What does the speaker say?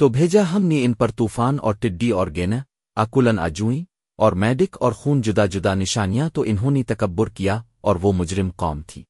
تو بھیجا ہم نے ان پر طوفان اور ٹڈی اور گینا، اکولن اجوئیں اور میڈک اور خون جدا جدا نشانیاں تو انہوں نے تکبر کیا اور وہ مجرم قوم تھی۔